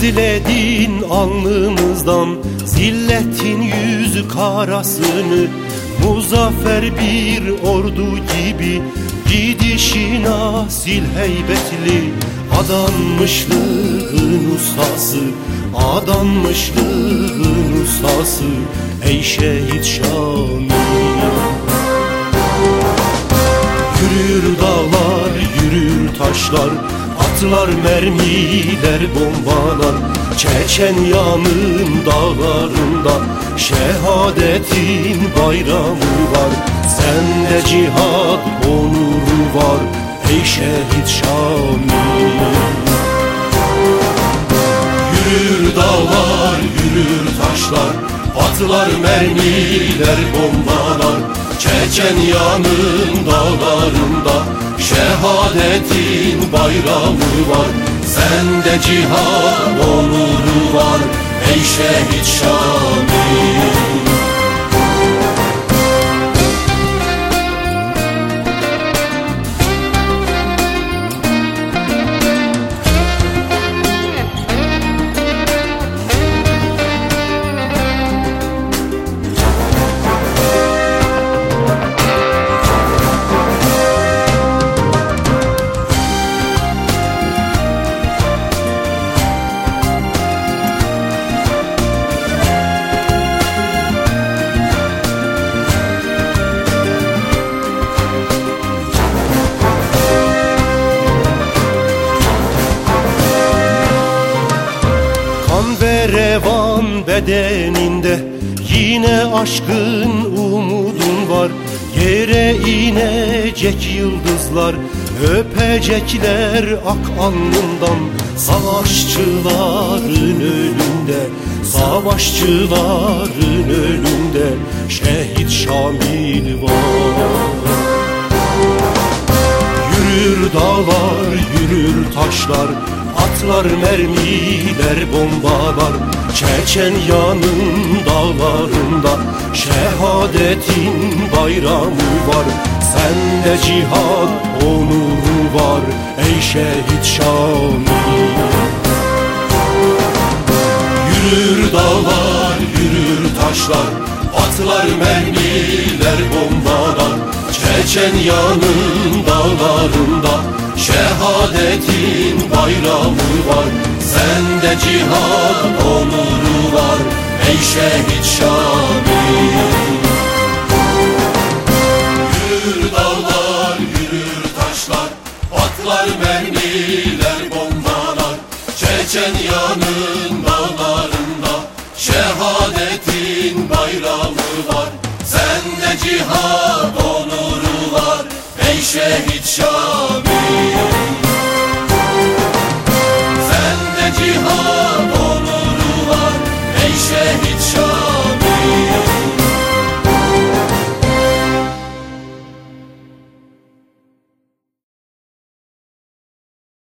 Gizledin alnımızdan zilletin yüzü karasını Muzaffer bir ordu gibi gidişin asil heybetli Adanmışlığın ustası, adanmışlığın ustası Ey şehit Şamil Yürür dağlar, yürür taşlar Atlar mermiler, bombalar Çeçenyanın dağlarında Şehadetin bayramı var. Sende cihat onuru var Ey şehit Şamil Yürür dağlar, yürür taşlar Atlar mermiler, bombalar. Çeçenyanın dağlarında Şehadetin bayramı var Sende cihan onuru var. Ey şehit Şamil bedeninde Yine aşkın umudun var. Yere inecek yıldızlar Öpecekler ak alnından. Savaşçıların önünde Savaşçıların önünde Şehit Şamil var. Yürür dağlar, yürür taşlar Atlar mermiler, bombalar Çeçenyanın dağlarında Şehadetin bayramı var. Sende cihan onuru var Ey şehit Şamil Yürür dağlar, yürür taşlar Atlar mermiler, bombalar Çeçenyanın dağlarında Şehadetin bayramı var Sende cihan onuru var. Ey şehit Şamil şehit Şami Sen Sende cihan onuru var ey şehit Şami